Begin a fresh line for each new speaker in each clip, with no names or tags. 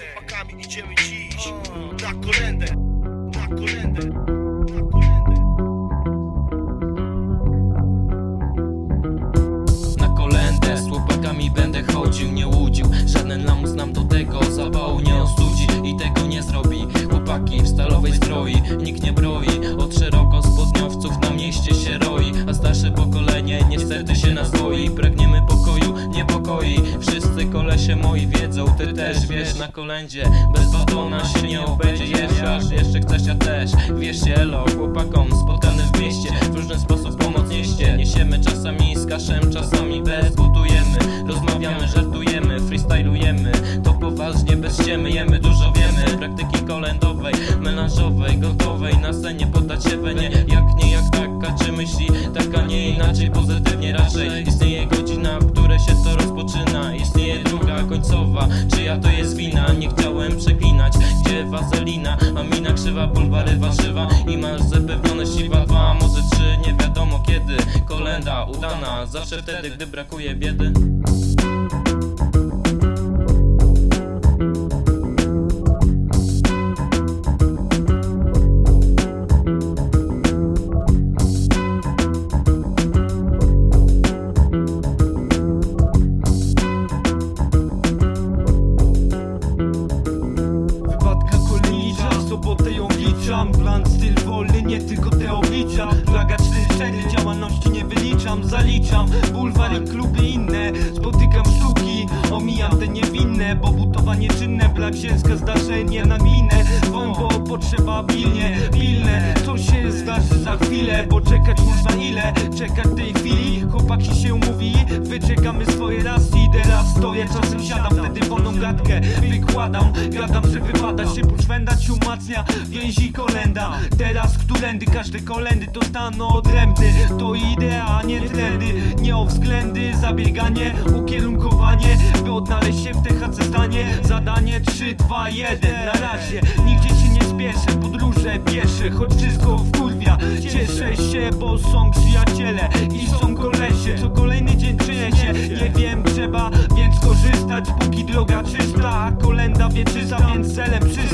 chłopakami idziemy dziś. Na kolendę, na kolendę, na kolendę
Na kolendę z będę chodził, nie łudził. Żaden lamus nam do tego zapału nie ostudzi I tego nie zrobi. Chłopaki w stalowej zbroi Nikt nie broi moi wiedzą Ty też wiesz na kolędzie Bez batona się nie obędzie. Jeżdżasz, jeszcze chcesz ja też. Wiesz elo, chłopakom spotkany w mieście W różny sposób pomoc nieście. Niesiemy czasami z kaszem, czasami bez Budujemy, rozmawiamy, żartujemy Freestylujemy, to poważnie bez ściemy Jemy dużo wiemy, praktyki kolędowej Melanżowej, gotowej na scenie Podać się nie, jak nie jak taka Czy myśli tak a nie inaczej. Pozytywnie końcowa Czyja to jest wina, nie chciałem przeklinać. Gdzie wazelina, a mina krzywa Bulwary warzywa. I masz zapewnione siwa Dwa, może trzy, nie wiadomo kiedy. Kolenda udana, zawsze wtedy, gdy brakuje biedy
styl wolny, nie tylko te oblicza Flaga 4-4, działalności nie wyliczam Zaliczam, bulwar i kluby inne. Spotykam sztuki, omijam te niewinne Bo butowanie czynne, brak zdarzenie na glinę Wąt, bo potrzeba pilnie, pilne. Co się zdarzy za chwilę, bo czekać można ile? Czekać tej chwili, chłopaki się mówi Wyczekamy swoje raz i teraz stoję Czasem siadam, wtedy wolną gadkę wykładam. Gadam, że wypada się poszwędać, umacnia więzi kolenda. Teraz którędy, każde kolendy to stan odrębny To idea, nie trendy, nie o względy Zabieganie, ukierunkowanie, by odnaleźć się w THC stanie. Zadanie 3, 2, 1, na razie. Nigdzie się nie spieszę, podróże piesze Choć wszystko wkurwia, cieszę się, bo są przyjaciele I są kolesie, co kolejny dzień przyniesie Nie wiem, trzeba więc korzystać, póki droga czysta kolenda wieczyza, więc celem przystań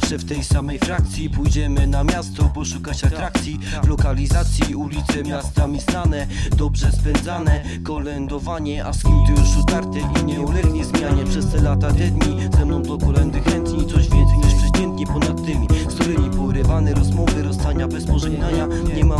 zawsze w tej samej frakcji. Pójdziemy na miasto, poszukać atrakcji. W lokalizacji ulice miastami znane Dobrze spędzane, kolędowanie A z kim ty już utarte i nie ulegnie zmianie. Przez te lata te dni, ze mną do kolendy chętni. Coś więcej niż przeciętnie ponad tymi Z którymi porywane rozmowy, rozstania bez pożegnania. Nie ma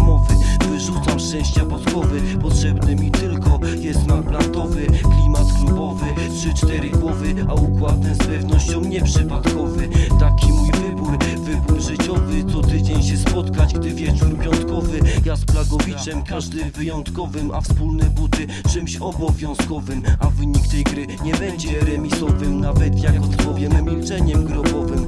mowy, wyrzucam szczęścia pod skowy Potrzebny mi tylko jest nam plantowy. Klimat klubowy, trzy, cztery głowy A układ ten z pewnością nieprzypadkowy. Taki mój wybór, wybór życiowy. Co tydzień się spotkać, gdy wieczór piątkowy. Ja z Plagowiczem, każdy wyjątkowym A wspólne buty czymś obowiązkowym. A wynik tej gry nie będzie remisowym Nawet jak odpowiem milczeniem grobowym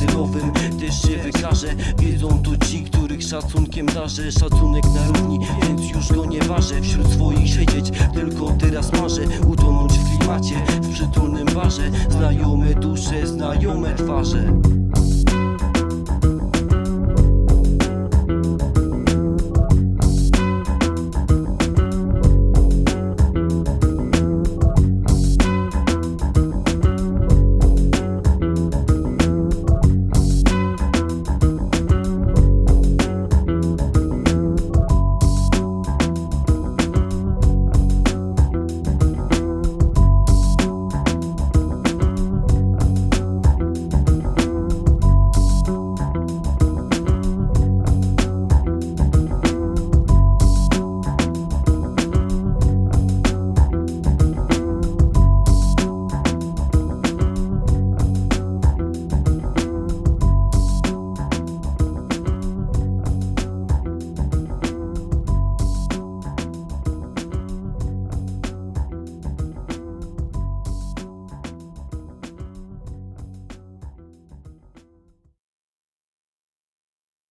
Wolnostylowym też się wykaże. Wiedzą to ci, których szacunkiem darzę. Szacunek na równi, więc już go nie ważę. Wśród swoich siedzieć, tylko teraz marzę. Utonąć w klimacie, w przytulnym barze. Znajome dusze, znajome twarze